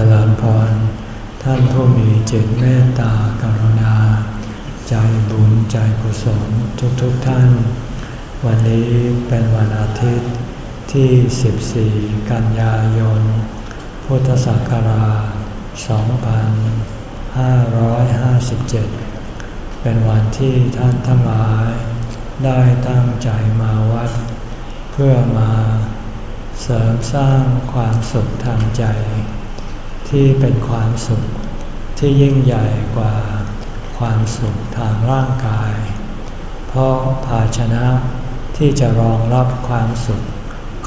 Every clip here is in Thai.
จริญพร ท่านผู้มีจิตเมตตากรุณา ใจบุญใจกุศลทุกๆทท่าน วันนี้เป็นวันอาทิตย์ที่ 14 กันยายน พุทธศักราช 2557 เป็นวันที่ท่านทั้งหลาย ได้ตั้งใจมาวัด เพื่อมาเสริมสร้างความสุขทางใจ ที่เป็นความสุขที่ยิ่งใหญ่กว่าความสุขทางร่างกาย เพราะภาชนะที่จะรองรับความสุข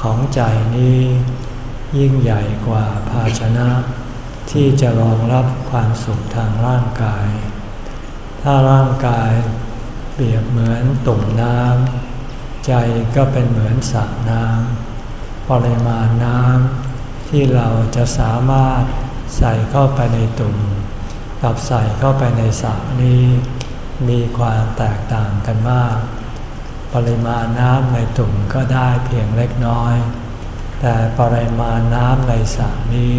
ของใจนี้ ยิ่งใหญ่กว่าภาชนะ ที่จะรองรับความสุขทางร่างกาย ถ้าร่างกายเปรียบเหมือนตุ่มน้ำใจก็เป็นเหมือนสระน้ำปริมาณน้ำที่เราจะสามารถ ใส่เข้าไปในตุ่มกับใส่เข้าไปในสระนี้ มีความแตกต่างกันมาก ปริมาณน้ำในตุ่มก็ได้เพียงเล็กน้อย แต่ปริมาณน้ำในสระนี้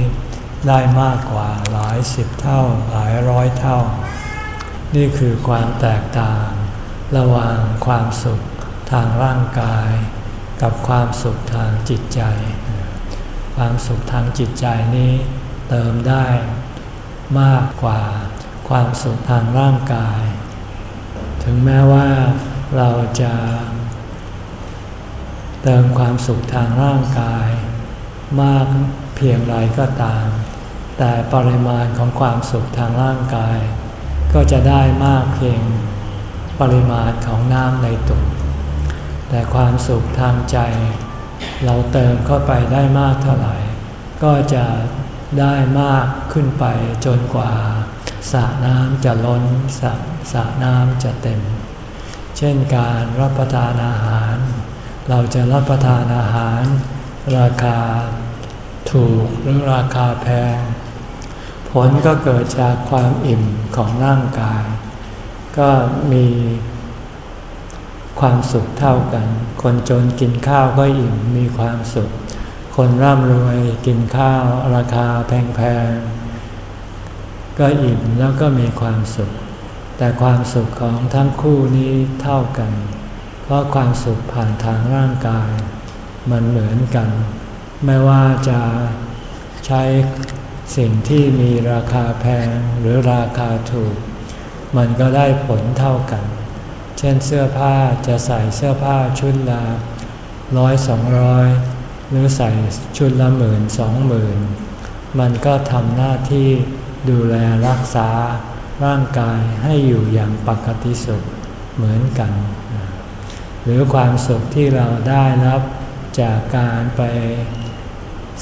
ได้มากกว่าหลายสิบเท่าหลายร้อยเท่า นี่คือความแตกต่าง ระหว่างความสุขทางร่างกาย กับความสุขทางจิตใจ ความสุขทางจิตใจนี้ เติมได้ มากกว่าความสุขทางร่างกาย ถึงแม้ว่าเราจะเติมความสุขทางร่างกาย มากเพียงไรก็ตาม แต่ปริมาณของความสุขทางร่างกาย ก็จะได้มากเพียงปริมาณของน้ำในตุ่มแต่ความสุขทางใจ เราเติมเข้าไปได้มากเท่าไหร่ ก็จะ ได้มากขึ้นไปจนกว่าสระน้ำจะล้นสระสระน้ำจะเต็ม เช่นการรับประทานอาหาร เราจะรับประทานอาหาร ราคาถูกหรือราคาแพง ผลก็เกิดจากความอิ่มของร่างกาย ก็มีความสุขเท่ากัน คนจนกินข้าวก็อิ่มมีความสุข คนร่ำรวยกินข้าวราคาแพงๆ ก็อิ่มแล้วก็มีความสุข แต่ความสุขของทั้งคู่นี้เท่ากัน เพราะความสุขผ่านทางร่างกาย มันเหมือนกัน ไม่ว่าจะใช้สิ่งที่มีราคาแพงหรือราคาถูก มันก็ได้ผลเท่ากัน เช่นเสื้อผ้าจะใส่เสื้อผ้าชุดละร้อยสองร้อย หรือใส่ชุดละหมื่นสองหมื่นมันก็ทำหน้าที่ดูแลรักษาร่างกายให้อยู่อย่างปกติสุขเหมือนกัน หรือความสุขที่เราได้รับจากการไป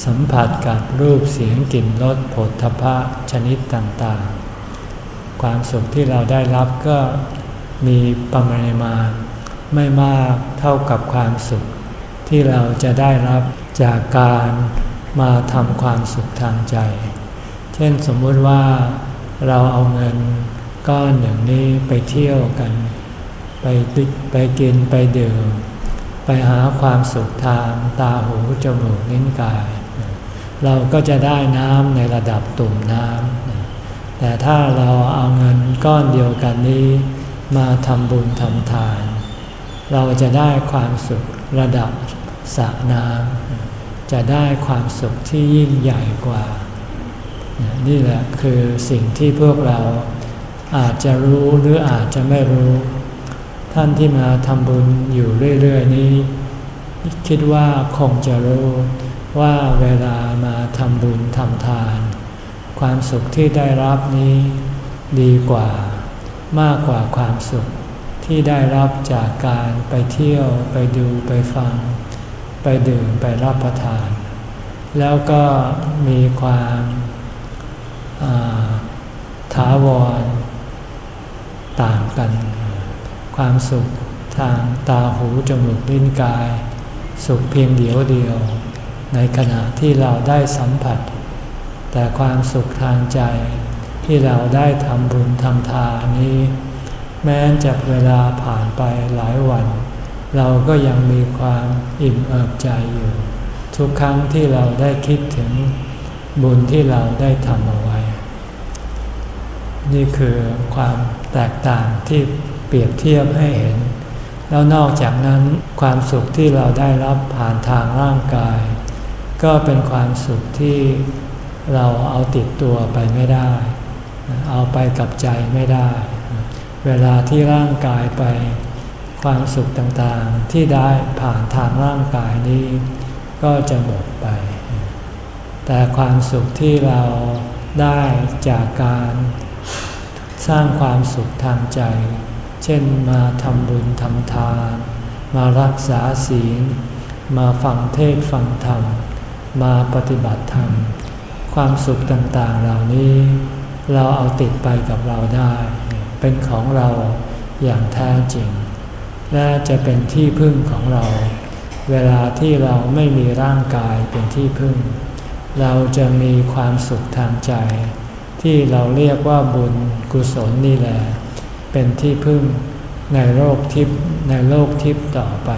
สัมผัสกับรูปเสียงกลิ่นรสผลทพะชนิดต่างๆ ความสุขที่เราได้รับก็มีปริมาณไม่มากเท่ากับความสุขที่เราจะได้รับ จากการมาทำความสุขทางใจ เช่นสมมุติว่าเราเอาเงินก้อนหนึ่งนี้ไปเที่ยวกัน ไปไปกินไปดื่ม ไปหาความสุขทางตาหูจมูกนิ้นกาย เราก็จะได้น้ำในระดับตุ่มน้ำแต่ถ้าเราเอาเงินก้อนเดียวกันนี้ มาทำบุญทำทาน เราจะได้ความสุขระดับ สระน้ำจะได้ความสุขที่ยิ่งใหญ่กว่า นี่แหละคือสิ่งที่พวกเราอาจจะรู้หรืออาจจะไม่รู้ ท่านที่มาทำบุญอยู่เรื่อยๆนี้ คิดว่าคงจะรู้ว่าเวลามาทำบุญทำทาน ความสุขที่ได้รับนี้ดีกว่ามากกว่าความสุขที่ได้รับจากการไปเที่ยวไปดูไปฟัง ไปดื่มไปรับประทาน แล้วก็มีความถาวรต่างกัน ความสุขทางตาหูจมูกลิ้นกาย สุขเพียงเดียวเดียว ในขณะที่เราได้สัมผัส แต่ความสุขทางใจที่เราได้ทำบุญทำทานนี้ แม้จะเวลาผ่านไปหลายวัน เราก็ยังมีความอิ่มเอิบใจอยู่ ทุกครั้งที่เราได้คิดถึงบุญที่เราได้ทำเอาไว้ นี่คือความแตกต่างที่เปรียบเทียบให้เห็น แล้วนอกจากนั้นความสุขที่เราได้รับผ่านทางร่างกาย ก็เป็นความสุขที่เราเอาติดตัวไปไม่ได้ เอาไปกับใจไม่ได้ เวลาที่ร่างกายไป ความสุขต่างๆที่ได้ผ่านทางร่างกายนี้ ก็จะหมดไป แต่ความสุขที่เราได้จากการสร้างความสุขทางใจ เช่นมาทำบุญทำทาน มารักษาศีล มาฟังเทศฟังธรรม มาปฏิบัติธรรม ความสุขต่างๆเหล่านี้ เราเอาติดไปกับเราได้ เป็นของเราอย่างแท้จริง และจะเป็นที่พึ่งของเรา เวลาที่เราไม่มีร่างกายเป็นที่พึ่ง เราจะมีความสุขทางใจ ที่เราเรียกว่าบุญกุศลนี่แหละ เป็นที่พึ่งในโลกทิพย์ในโลกทิพย์ต่อไป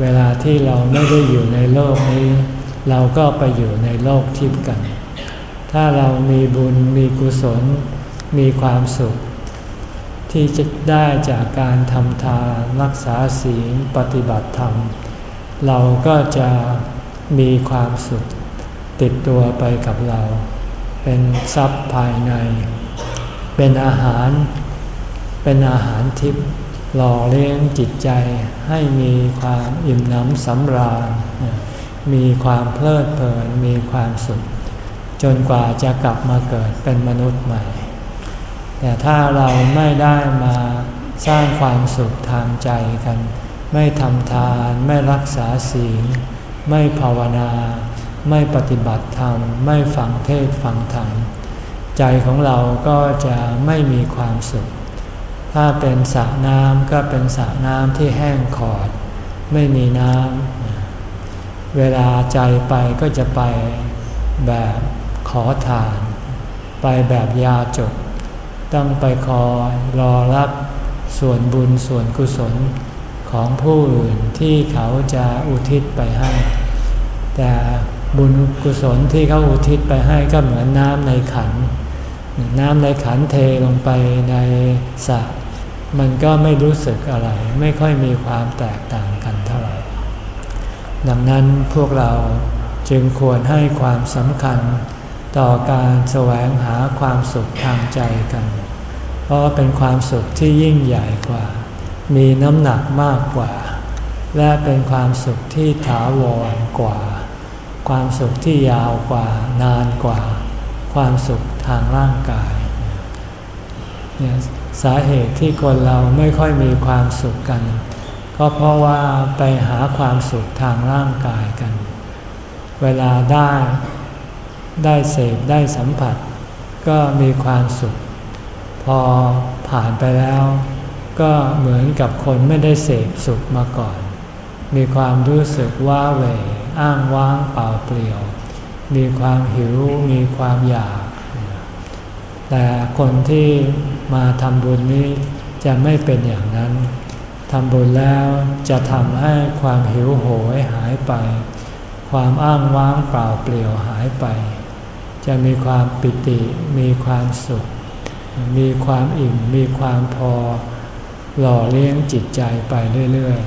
เวลาที่เราไม่ได้อยู่ในโลกนี้ เราก็ไปอยู่ในโลกทิพย์กัน ถ้าเรามีบุญมีกุศล มีความสุข ที่จะได้จากการทำทานรักษาศีลปฏิบัติธรรม เราก็จะมีความสุขติดตัวไปกับเรา เป็นทรัพย์ภายใน เป็นอาหาร เป็นอาหารทิพย์หล่อเลี้ยงจิตใจให้มีความอิ่มหนำสำราญ มีความเพลิดเพลิน มีความสุข จนกว่าจะกลับมาเกิดเป็นมนุษย์ใหม่ แต่ถ้าเราไม่ได้มาสร้างความสุขทางใจกัน ไม่ทำทานไม่รักษาศีลไม่ภาวนา ไม่ปฏิบัติธรรม ไม่ฟังเทศฟังธรรม ใจของเราก็จะไม่มีความสุข ถ้าเป็นสระน้ำก็เป็นสระน้ำที่แห้งขอด ไม่มีน้ำ เวลาใจไปก็จะไปแบบขอทาน ไปแบบยาจก ต้องไปคอยรอรับส่วนบุญส่วนกุศลของผู้อื่นที่เขาจะอุทิศไปให้ แต่บุญกุศลที่เขาอุทิศไปให้ก็เหมือนน้ำในขัน น้ำในขันเทลงไปในสระมันก็ไม่รู้สึกอะไร ไม่ค่อยมีความแตกต่างกันเท่าไหร่ ดังนั้นพวกเราจึงควรให้ความสำคัญ ต่อการแสวงหาความสุขทางใจกัน เพราะเป็นความสุขที่ยิ่งใหญ่กว่า มีน้ำหนักมากกว่า และเป็นความสุขที่ถาวรกว่า ความสุขที่ยาวกว่า นานกว่า ความสุขทางร่างกายเนี่ยสาเหตุที่คนเราไม่ค่อยมีความสุขกัน ก็เพราะว่าไปหาความสุขทางร่างกายกัน เวลาได้ ได้เสพได้สัมผัส ก็มีความสุข พอผ่านไปแล้ว ก็เหมือนกับคนไม่ได้เสพสุขมาก่อน มีความรู้สึกว่าเวอ้างว้างเปล่าเปลี่ยว มีความหิวมีความอยาก แต่คนที่มาทำบุญนี้จะไม่เป็นอย่างนั้นทำบุญแล้วจะทำให้ความหิวโหยหายไป ความอ้างว้างเปล่าเปลี่ยวหายไป จะมีความปิติ มีความสุข มีความอิ่ม มีความพอ หล่อเลี้ยงจิตใจไปเรื่อย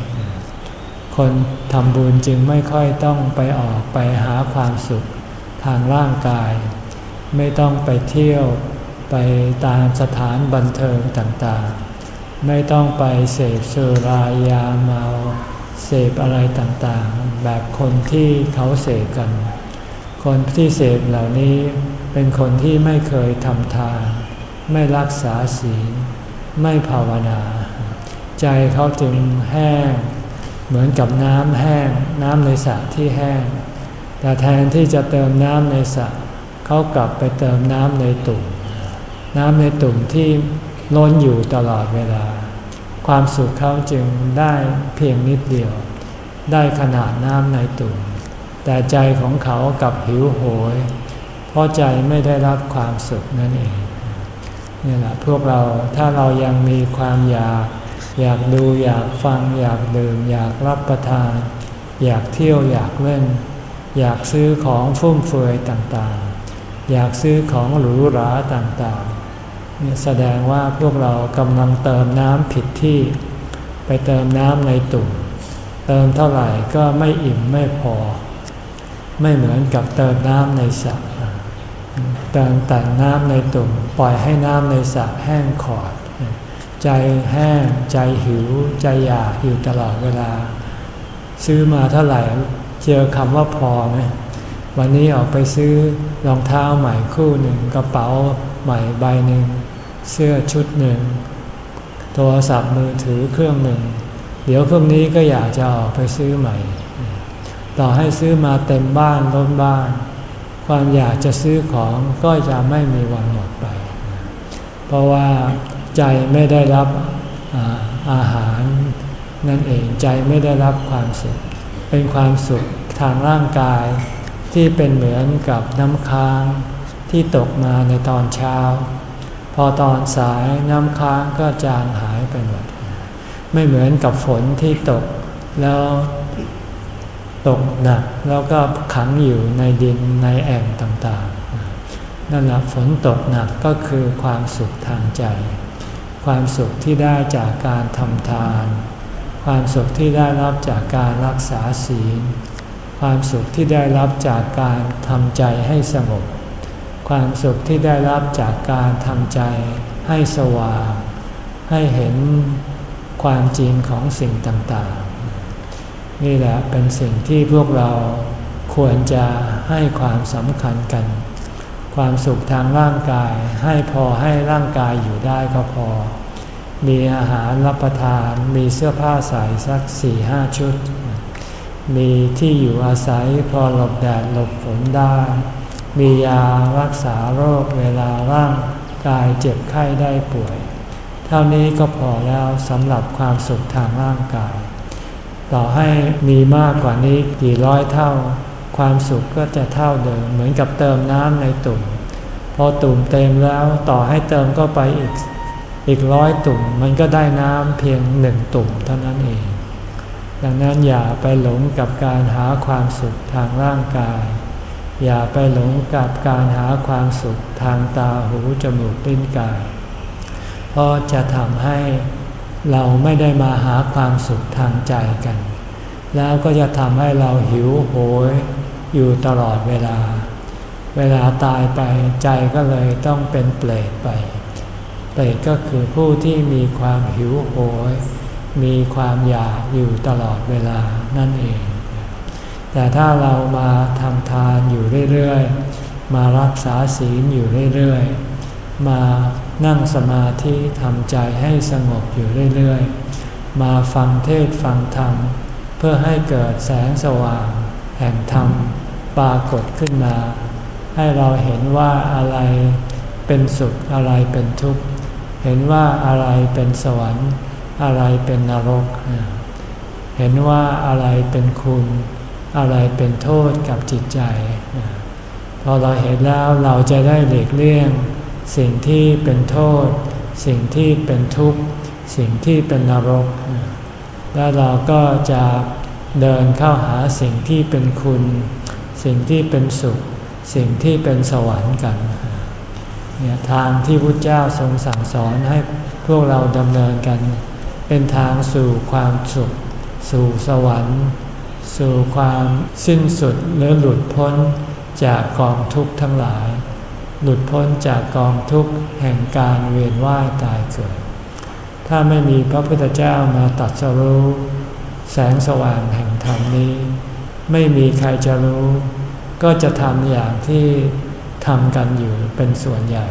ๆ คนทำบุญจึงไม่ค่อยต้องไปออกไปหาความสุขทางร่างกาย ไม่ต้องไปเที่ยวไปตามสถานบันเทิงต่างๆ ไม่ต้องไปเสพสุรายาเมา เสพอะไรต่างๆ แบบคนที่เขาเสพกัน คนที่เสพเหล่านี้เป็นคนที่ไม่เคยทำทาน ไม่รักษาศีล ไม่ภาวนา ใจเขาจึงแห้ง เหมือนกับน้ำแห้ง น้ำในสระที่แห้ง แต่แทนที่จะเติมน้ำในสระเขากลับไปเติมน้ำในตุ่ม น้ำในตุ่มที่ล้นอยู่ตลอดเวลา ความสุขเขาจึงได้เพียงนิดเดียว ได้ขนาดน้ำในตุ่ม แต่ใจของเขากับหิวโหย เพราะใจไม่ได้รับความสุขนั่นเองนี่แหละพวกเราถ้าเรายังมีความอยาก อยากดูอยากฟัง อยากดื่ม อยากรับประทาน อยากเที่ยวอยากเล่น อยากซื้อของฟุ่มเฟือยต่างๆ อยากซื้อของหรูหราต่างๆนี่แสดงว่าพวกเรากำลังเติมน้ำผิดที่ ไปเติมน้ำในตุ่มเติมเท่าไหร่ก็ไม่อิ่มไม่พอ ไม่เหมือนกับเติมน้ำในสระเติมแต่น้ำในตุ่มปล่อยให้น้ำในสระแห้งขอด ใจแห้งใจหิว ใจอยากอยู่ตลอดเวลา ซื้อมาเท่าไหร่เจอคำว่าพอไหมวันนี้ออกไปซื้อรองเท้าใหม่คู่หนึ่งกระเป๋าใหม่ใบหนึ่งเสื้อชุดหนึ่งโทรศัพท์มือถือเครื่องหนึ่ง เดี๋ยวพรุ่งนี้ก็อยากจะออกไปซื้อใหม่ ต่อให้ซื้อมาเต็มบ้านล้นบ้าน ความอยากจะซื้อของก็จะไม่มีวันหมดไป เพราะว่าใจไม่ได้รับอาอาหารนั่นเองใจไม่ได้รับความสุข เป็นความสุขทางร่างกายที่เป็นเหมือนกับน้ำค้างที่ตกมาในตอนเช้า พอตอนสายน้ำค้างก็จางหายไปหมด ไม่เหมือนกับฝนที่ตกแล้ว ตกหนักแล้วก็ขังอยู่ในดินในแอ่งต่างๆ นั่นแหละฝนตกหนักก็คือความสุขทางใจ ความสุขที่ได้จากการทำทาน ความสุขที่ได้รับจากการรักษาศีล ความสุขที่ได้รับจากการทำใจให้สงบ ความสุขที่ได้รับจากการทำใจให้สว่าง ให้เห็นความจริงของสิ่งต่างๆ นี่แหละเป็นสิ่งที่พวกเราควรจะให้ความสำคัญกัน ความสุขทางร่างกายให้พอให้ร่างกายอยู่ได้ก็พอ มีอาหารรับประทาน มีเสื้อผ้าใส่สักสี่ห้าชุด มีที่อยู่อาศัยพอหลบแดดหลบฝนได้ มียารักษาโรคเวลาร่างกายเจ็บไข้ได้ป่วย เท่านี้ก็พอแล้วสำหรับความสุขทางร่างกาย ต่อให้มีมากกว่านี้กี่ร้อยเท่า ความสุขก็จะเท่าเดิม เหมือนกับเติมน้ำในตุ่ม พอตุ่มเต็มแล้วต่อให้เติมก็ไปอีกอีกร้อยตุ่ม มันก็ได้น้ำเพียงหนึ่งตุ่มเท่านั้นเอง ดังนั้นอย่าไปหลงกับการหาความสุขทางร่างกาย อย่าไปหลงกับการหาความสุขทางตาหูจมูกลิ้นกาย เพราะจะทำให้ เราไม่ได้มาหาความสุขทางใจกัน แล้วก็จะทำให้เราหิวโหยอยู่ตลอดเวลา เวลาตายไปใจก็เลยต้องเป็นเปรตไป เปรตก็คือผู้ที่มีความหิวโหย มีความอยากอยู่ตลอดเวลานั่นเอง แต่ถ้าเรามาทำทานอยู่เรื่อยๆ มารักษาศีลอยู่เรื่อยๆ มา นั่งสมาธิทำใจให้สงบอยู่เรื่อยๆ มาฟังเทศฟังธรรม เพื่อให้เกิดแสงสว่าง แห่งธรรมปรากฏขึ้นมา ให้เราเห็นว่าอะไรเป็นสุขอะไรเป็นทุกข์ เห็นว่าอะไรเป็นสวรรค์ อะไรเป็นนรก เห็นว่าอะไรเป็นคุณ อะไรเป็นโทษกับจิตใจ พอเราเห็นแล้วเราจะได้หลีกเลี่ยง สิ่งที่เป็นโทษ สิ่งที่เป็นทุกข์ สิ่งที่เป็นนรก แล้วเราก็จะเดินเข้าหาสิ่งที่เป็นคุณ สิ่งที่เป็นสุข สิ่งที่เป็นสวรรค์กันเนี่ยทางที่พุทธเจ้าทรงสั่งสอนให้พวกเราดำเนินกัน เป็นทางสู่ความสุข สู่สวรรค์ สู่ความสิ้นสุดหรือหลุดพ้นจากกองทุกข์ทั้งหลาย หลุดพ้นจากกองทุกข์แห่งการเวียนว่ายตายเกิด ถ้าไม่มีพระพุทธเจ้ามาตัดสรู้ แสงสว่างแห่งธรรมนี้ ไม่มีใครจะรู้ ก็จะทำอย่างที่ทำกันอยู่เป็นส่วนใหญ่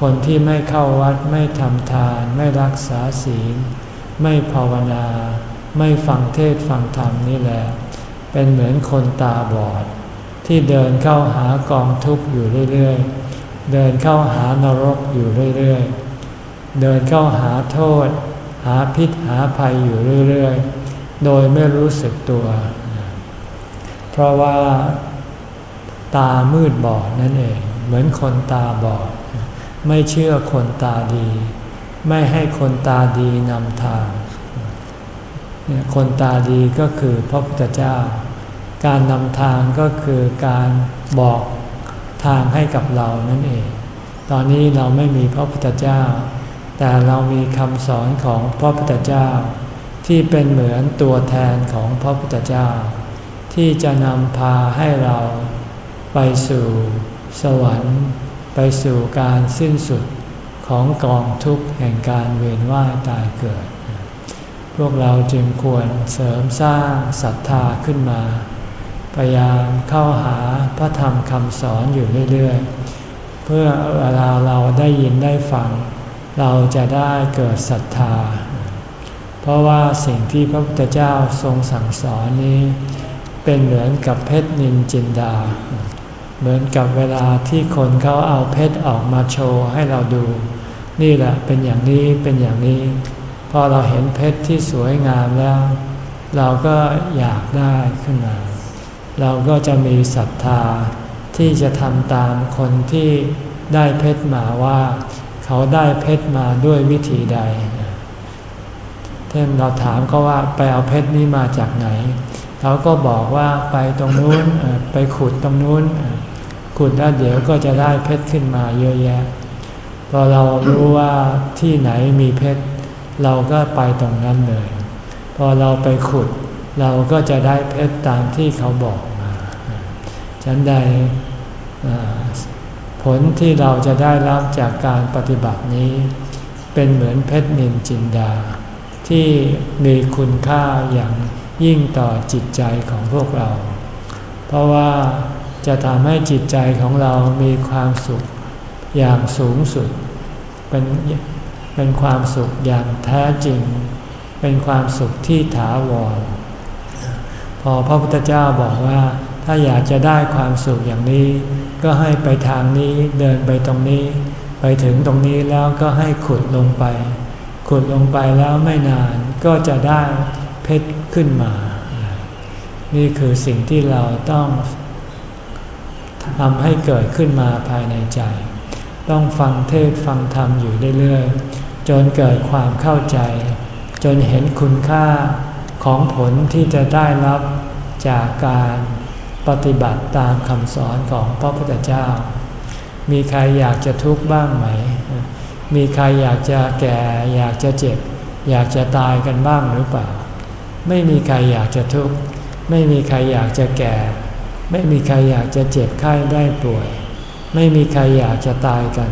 คนที่ไม่เข้าวัดไม่ทำทาน ไม่รักษาศีล ไม่ภาวนา ไม่ฟังเทศฟังธรรมนี่แหละ เป็นเหมือนคนตาบอด ที่เดินเข้าหากองทุกข์อยู่เรื่อยๆ เดินเข้าหานรกอยู่เรื่อยๆ เดินเข้าหาโทษ หาพิษหาภัยอยู่เรื่อยๆ โดยไม่รู้สึกตัว เพราะว่าตามืดบอดนั่นเอง เหมือนคนตาบอด ไม่เชื่อคนตาดี ไม่ให้คนตาดีนำทาง คนตาดีก็คือพระพุทธเจ้า การนำทางก็คือการบอก ทางให้กับเรานั่นเอง ตอนนี้เราไม่มีพระพุทธเจ้า แต่เรามีคำสอนของพระพุทธเจ้า ที่เป็นเหมือนตัวแทนของพระพุทธเจ้า ที่จะนำพาให้เราไปสู่สวรรค์ ไปสู่การสิ้นสุดของกองทุกข์แห่งการเวียนว่ายตายเกิด พวกเราจึงควรเสริมสร้างศรัทธาขึ้นมา พยายามเข้าหาพระธรรมคำสอนอยู่เรื่อยๆ เพื่อเวลาเราได้ยินได้ฟัง เราจะได้เกิดศรัทธา เพราะว่าสิ่งที่พระพุทธเจ้าทรงสั่งสอนนี้ เป็นเหมือนกับเพชรนินจินดา เหมือนกับเวลาที่คนเขาเอาเพชรออกมาโชว์ให้เราดู นี่แหละเป็นอย่างนี้เป็นอย่างนี้ พอเราเห็นเพชรที่สวยงามแล้ว เราก็อยากได้ขึ้นมา เราก็จะมีศรัทธาที่จะทำตามคนที่ได้เพชรมาว่า เขาได้เพชรมาด้วยวิธีใดเช่นเราถามเขาว่าไปเอาเพชรนี้มาจากไหน เขาก็บอกว่าไปตรงนู้นไปขุดตรงนู้น ขุดแล้วเดี๋ยวก็จะได้เพชรขึ้นมาเยอะแยะพอเรารู้ว่าที่ไหนมีเพชร เราก็ไปตรงนั้นเลย พอเราไปขุด เราก็จะได้เพชรตามที่เขาบอก ฉันใดผลที่เราจะได้รับจากการปฏิบัตินี้ เป็นเหมือนเพชรนินจินดา ที่มีคุณค่าอย่างยิ่งต่อจิตใจของพวกเรา เพราะว่าจะทำให้จิตใจของเรามีความสุขอย่างสูงสุด เป็นเป็นความสุขอย่างแท้จริง เป็นความสุขที่ถาวร พอพระพุทธเจ้าบอกว่า ถ้าอยากจะได้ความสุขอย่างนี้ ก็ให้ไปทางนี้เดินไปตรงนี้ ไปถึงตรงนี้แล้วก็ให้ขุดลงไป ขุดลงไปแล้วไม่นานก็จะได้เพชรขึ้นมา นี่คือสิ่งที่เราต้องทำให้เกิดขึ้นมาภายในใจ ต้องฟังเทศฟังธรรมอยู่เรื่อยๆจนเกิดความเข้าใจ จนเห็นคุณค่าของผลที่จะได้รับจากการ ปฏิบัติตามคำสอนของพระพุทธเจ้า มีใครอยากจะทุกข์บ้างไหม มีใครอยากจะแก่ อยากจะเจ็บ อยากจะตายกันบ้างหรือเปล่า ไม่มีใครอยากจะทุกข์ ไม่มีใครอยากจะแก่ ไม่มีใครอยากจะเจ็บไข้ได้ป่วย ไม่มีใครอยากจะตายกัน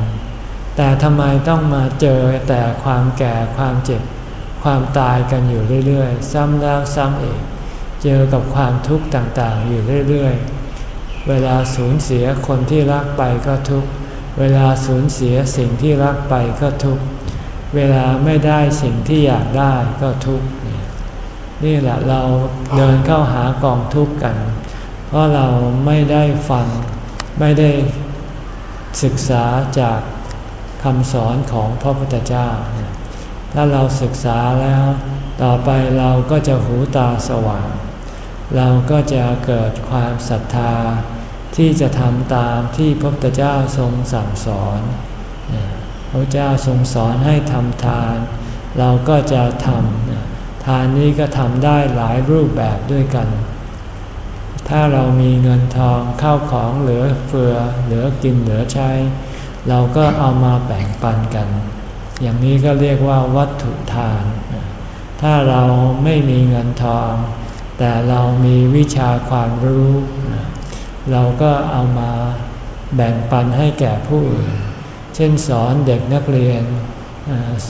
แต่ทำไมต้องมาเจอแต่ความแก่ความเจ็บ ความตายกันอยู่เรื่อยๆ ซ้ำแล้วซ้ำอีก เจอกับความทุกข์ต่างๆ อยู่เรื่อยๆ เวลาสูญเสียคนที่รักไปก็ทุกข์ เวลาสูญเสียสิ่งที่รักไปก็ทุกข์ เวลาไม่ได้สิ่งที่อยากได้ก็ทุกข์ นี่แหละเราเดินเข้าหากองทุกข์กัน เพราะเราไม่ได้ฟัง ไม่ได้ศึกษาจากคำสอนของพระพุทธเจ้า ถ้าเราศึกษาแล้ว ต่อไปเราก็จะหูตาสว่าง เราก็จะเกิดความศรัทธา ที่จะทำตามที่พระพุทธเจ้าทรงสั่งสอนพระเจ้าทรงสอนให้ทำทาน เราก็จะทำทานนี้ก็ทำได้หลายรูปแบบด้วยกัน ถ้าเรามีเงินทองเข้าของเหลือเฟือ เหลือกินเหลือใช้ เราก็เอามาแบ่งปันกัน อย่างนี้ก็เรียกว่าวัตถุทาน ถ้าเราไม่มีเงินทอง แต่เรามีวิชาความรู้ เราก็เอามาแบ่งปันให้แก่ผู้อื่น เช่นสอนเด็กนักเรียน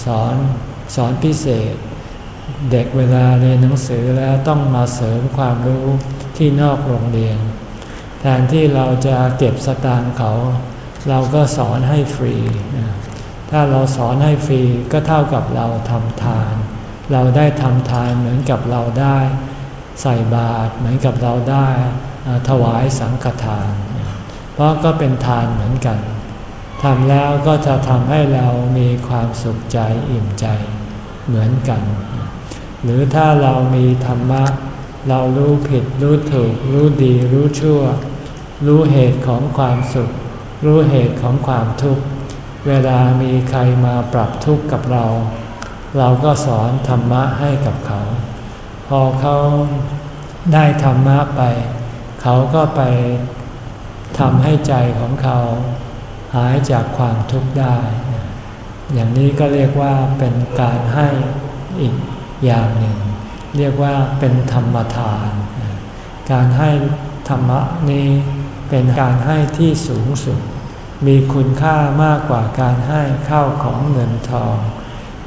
สอนสอนพิเศษ เด็กเวลาเรียนหนังสือแล้วต้องมาเสริมความรู้ที่นอกโรงเรียน แทนที่เราจะเก็บสตางค์เขา เราก็สอนให้ฟรี ถ้าเราสอนให้ฟรีก็เท่ากับเราทำทาน เราได้ทำทานเหมือนกับเราได้ ใส่บาตรเหมือนกับเราได้ถวายสังฆทาน เพราะก็เป็นทานเหมือนกันทำแล้วก็จะทำให้เรามีความสุขใจอิ่มใจเหมือนกัน หรือถ้าเรามีธรรมะ เรารู้ผิดรู้ถูก รู้ดีรู้ชั่ว รู้เหตุของความสุข รู้เหตุของความทุกข์ เวลามีใครมาปรับทุกข์กับเรา เราก็สอนธรรมะให้กับเขา พอเขาได้ธรรมะไป เขาก็ไปทำให้ใจของเขาหายจากความทุกข์ได้ อย่างนี้ก็เรียกว่าเป็นการให้อีกอย่างหนึ่ง เรียกว่าเป็นธรรมทาน การให้ธรรมะนี้เป็นการให้ที่สูงสุด มีคุณค่ามากกว่าการให้ข้าวของเงินทอง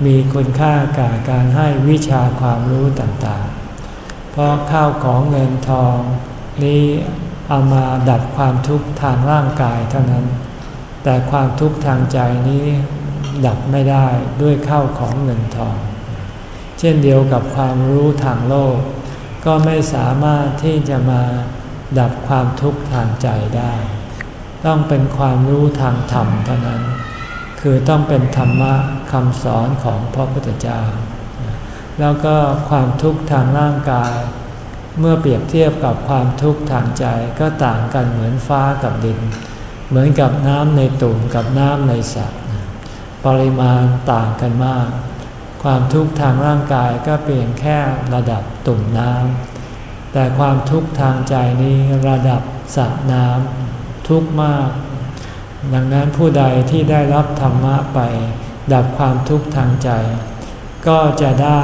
มีคุณค่ากับการให้วิชาความรู้ต่าง เพราะข้าวของเงินทอง นี้เอามาดับความทุกข์ทางร่างกายเท่านั้น แต่ความทุกข์ทางใจนี้ดับไม่ได้ด้วยข้าวของเงินทอง เช่นเดียวกับความรู้ทางโลก ก็ไม่สามารถที่จะมาดับความทุกข์ทางใจได้ ต้องเป็นความรู้ทางธรรมเท่านั้น คือต้องเป็นธรรมะคำสอนของพระพุทธเจ้า แล้วก็ความทุกข์ทางร่างกาย เมื่อเปรียบเทียบกับความทุกข์ทางใจก็ต่างกันเหมือนฟ้ากับดิน เหมือนกับน้ำในตุ่มกับน้ำในสระปริมาณต่างกันมาก ความทุกข์ทางร่างกายก็เพียงแค่ระดับตุ่มน้ำแต่ความทุกข์ทางใจนี้ระดับสระน้ำทุกข์มาก ดังนั้นผู้ใดที่ได้รับธรรมะไป ดับความทุกข์ทางใจ ก็จะได้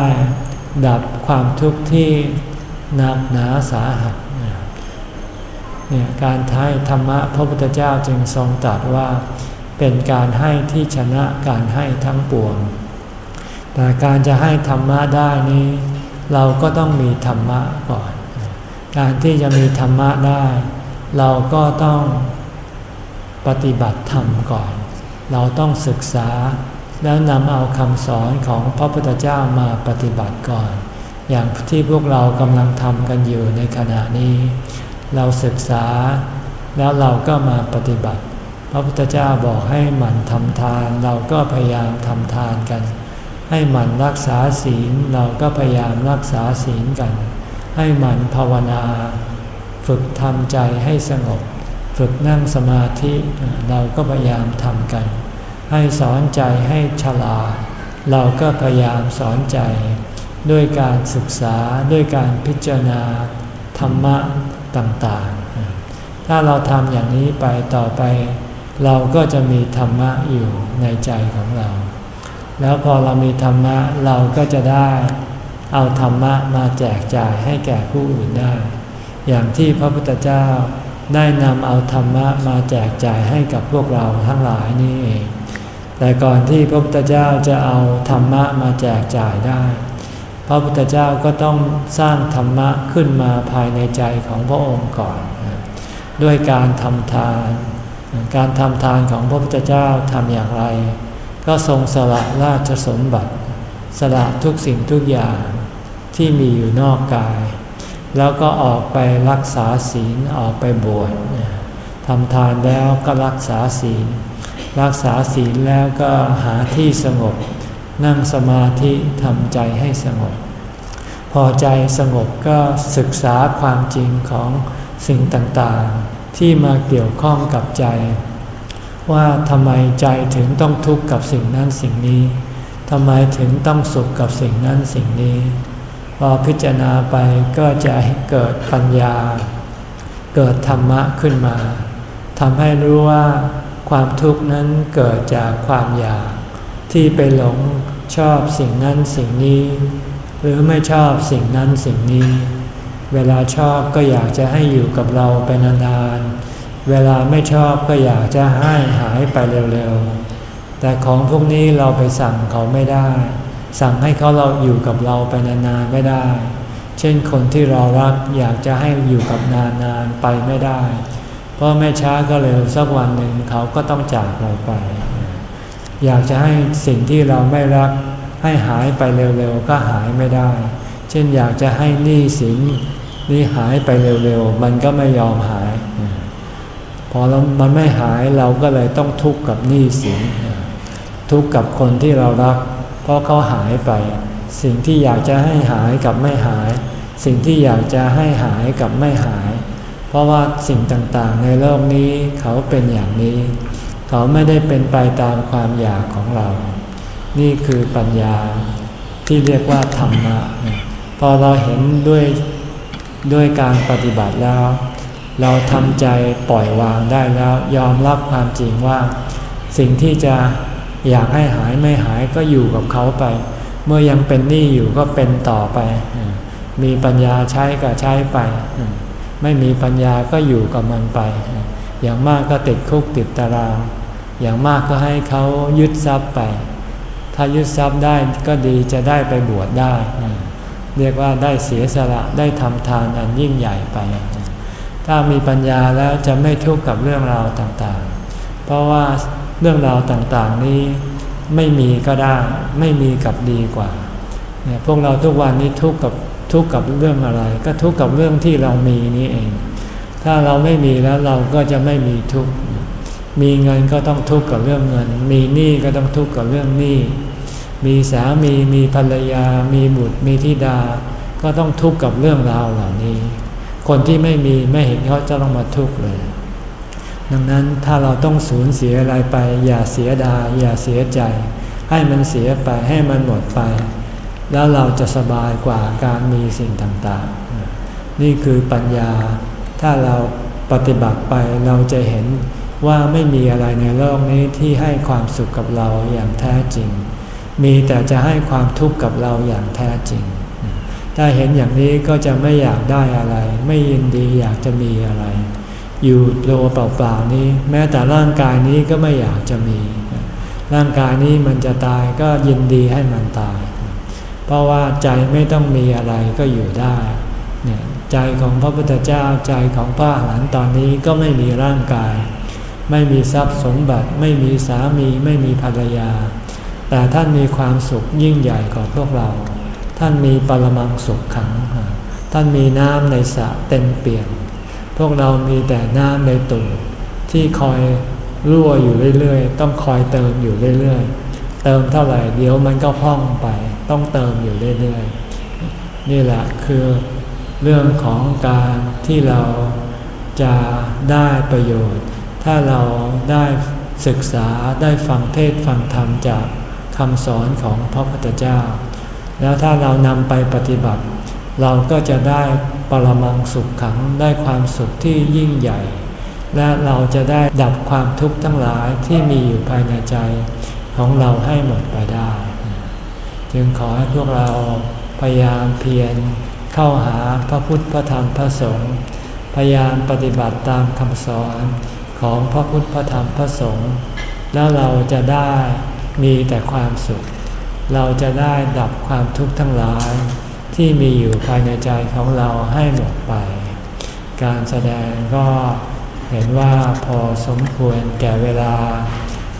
ดับความทุกข์ที่หนักหนาสาหัสเนี่ยการท้ธรรมะพระพุทธเจ้าจึงทรงตรัสว่า เป็นการให้ที่ชนะการให้ทั้งปวง แต่การจะให้ธรรมะได้นี้ เราก็ต้องมีธรรมะก่อน การที่จะมีธรรมะได้ เราก็ต้องปฏิบัติธรรมก่อน เราต้องศึกษา แล้วนำเอาคำสอนของพระพุทธเจ้ามาปฏิบัติก่อน อย่างที่พวกเรากำลังทำกันอยู่ในขณะนี้ เราศึกษาแล้วเราก็มาปฏิบัติ พระพุทธเจ้าบอกให้หมั่นทำทาน เราก็พยายามทำทานกัน ให้หมั่นรักษาศีลเราก็พยายามรักษาศีลกัน ให้หมั่นภาวนา ฝึกทำใจให้สงบ ฝึกนั่งสมาธิเราก็พยายามทำกัน ให้สอนใจให้ฉลาด เราก็พยายามสอนใจ ด้วยการศึกษาด้วยการพิจารณา ธรรมะต่างๆ ถ้าเราทำอย่างนี้ไปต่อไป เราก็จะมีธรรมะอยู่ในใจของเรา แล้วพอเรามีธรรมะเราก็จะได้เอาธรรมะมาแจกจ่ายให้แก่ผู้อื่นได้ อย่างที่พระพุทธเจ้าได้นำเอาธรรมะมาแจกจ่ายให้กับพวกเราทั้งหลายนี่เอง แต่ก่อนที่พระพุทธเจ้าจะเอาธรรมะมาแจกจ่ายได้ พระพุทธเจ้าก็ต้องสร้างธรรมะขึ้นมาภายในใจของพระองค์ก่อน ด้วยการทำทาน การทำทานของพระพุทธเจ้าทำอย่างไร ก็ทรงสละราชสมบัติ สละทุกสิ่งทุกอย่างที่มีอยู่นอกกาย แล้วก็ออกไปรักษาศีลออกไปบวชทำทานแล้วก็รักษาศีล รักษาศีลแล้วก็หาที่สงบ นั่งสมาธิทำใจให้สงบ พอใจสงบก็ศึกษาความจริงของสิ่งต่างๆ ที่มาเกี่ยวข้องกับใจ ว่าทำไมใจถึงต้องทุกข์กับสิ่งนั้นสิ่งนี้ทำไมถึงต้องสุขกับสิ่งนั้นสิ่งนี้ พอพิจารณาไปก็จะเกิดปัญญา เกิดธรรมะขึ้นมาทำให้รู้ว่า ความทุกข์นั้นเกิดจากความอยาก ที่ไปหลงชอบสิ่งนั้นสิ่งนี้ หรือไม่ชอบสิ่งนั้นสิ่งนี้ เวลาชอบก็อยากจะให้อยู่กับเราไปนานๆ เวลาไม่ชอบก็อยากจะให้หายไปเร็วๆ แต่ของพวกนี้เราไปสั่งเขาไม่ได้ สั่งให้เขาเราอยู่กับเราไปนานๆไม่ได้ เช่นคนที่เรารักอยากจะให้อยู่กับนานๆไปไม่ได้ เพราะไม่ช้าก็เร็วสักวันหนึ่งเขาก็ต้องจากเราไป อยากจะให้สิ่งที่เราไม่รักให้หายไปเร็วๆก็หายไม่ได้ เช่นอยากจะให้หนี้สินนี่หายไปเร็วๆมันก็ไม่ยอมหาย พอแล้วมันไม่หายเราก็เลยต้องทุกข์กับหนี้สินทุกข์กับคนที่เรารัก เพราะเขาหายไป สิ่งที่อยากจะให้หายกับไม่หาย สิ่งที่อยากจะให้หายกับไม่หาย เพราะว่าสิ่งต่างๆ ในโลกนี้เขาเป็นอย่างนี้ เขาไม่ได้เป็นไปตามความอยากของเรา นี่คือปัญญาที่เรียกว่าธรรมะ พอเราเห็นด้วยด้วยการปฏิบัติแล้ว เราทำใจปล่อยวางได้แล้ว ยอมรับความจริงว่า สิ่งที่จะอยากให้หายไม่หายก็อยู่กับเขาไป เมื่อยังเป็นหนี้อยู่ก็เป็นต่อไป มีปัญญาใช้ก็ใช้ไป ไม่มีปัญญาก็อยู่กับมันไป อย่างมากก็ติดคุกติดตาราง อย่างมากก็ให้เขายึดทรัพย์ไป ถ้ายึดทรัพย์ได้ก็ดีจะได้ไปบวชได้ เรียกว่าได้เสียสละได้ทำทานอันยิ่งใหญ่ไป ถ้ามีปัญญาแล้วจะไม่ทุกข์กับเรื่องราวต่างๆ เพราะว่าเรื่องราวต่างๆนี้ไม่มีก็ได้ ไม่มีกับดีกว่าเนี่ยพวกเราทุกวันนี้ทุกข์กับ ทุกข์กับเรื่องอะไร ก็ทุกข์กับเรื่องที่เรามีนี้เอง ถ้าเราไม่มีแล้วเราก็จะไม่มีทุกข์ มีเงินก็ต้องทุกข์กับเรื่องเงิน มีหนี้ก็ต้องทุกข์กับเรื่องหนี้ มีสามี มีภรรยา มีบุตร มีธิดา ก็ต้องทุกข์กับเรื่องราวเหล่านี้ คนที่ไม่มีไม่เห็นเขาจะต้องมาทุกข์เลย ดังนั้นถ้าเราต้องสูญเสียอะไรไป อย่าเสียดายอย่าเสียใจ ให้มันเสียไปให้มันหมดไป แล้วเราจะสบายกว่าการมีสิ่งต่างๆ นี่คือปัญญา ถ้าเราปฏิบัติไปเราจะเห็นว่าไม่มีอะไรในโลกนี้ที่ให้ความสุขกับเราอย่างแท้จริง มีแต่จะให้ความทุกข์กับเราอย่างแท้จริง ถ้าเห็นอย่างนี้ก็จะไม่อยากได้อะไร ไม่ยินดีอยากจะมีอะไร อยู่ตัวเปล่าๆนี้ แม้แต่ร่างกายนี้ก็ไม่อยากจะมี ร่างกายนี้มันจะตายก็ยินดีให้มันตาย เพราะว่าใจไม่ต้องมีอะไรก็อยู่ได้เนี่ยใจของพระพุทธเจ้าใจของพระหลานตอนนี้ก็ไม่มีร่างกาย ไม่มีทรัพย์สมบัติ ไม่มีสามีไม่มีภรรยา แต่ท่านมีความสุขยิ่งใหญ่กว่าพวกเรา ท่านมีปรมังสุขขัง ท่านมีน้ำในสระเต็มเปี่ยมพวกเรามีแต่น้ำในตุ่มที่คอยรั่วอยู่เรื่อยๆ ต้องคอยเติมอยู่เรื่อยๆ เติมเท่าไหร่เดี๋ยวมันก็พองไป ต้องเติมอยู่เรื่อยๆนี่แหละคือเรื่องของการที่เราจะได้ประโยชน์ ถ้าเราได้ศึกษาได้ฟังเทศฟังธรรมจากคำสอนของพระพุทธเจ้า แล้วถ้าเรานำไปปฏิบัติ เราก็จะได้ปรมังสุขขังได้ความสุขที่ยิ่งใหญ่ และเราจะได้ดับความทุกข์ทั้งหลายที่มีอยู่ภายในใจ ของเราให้หมดไปได้ จึงขอให้พวกเราพยายามเพียรเข้าหาพระพุทธพระธรรมพระสงฆ์พยายามปฏิบัติตามคำสอนของพระพุทธพระธรรมพระสงฆ์แล้วเราจะได้มีแต่ความสุข เราจะได้ดับความทุกข์ทั้งหลายที่มีอยู่ภายในใจของเราให้หมดไป การแสดงก็เห็นว่าพอสมควรแก่เวลา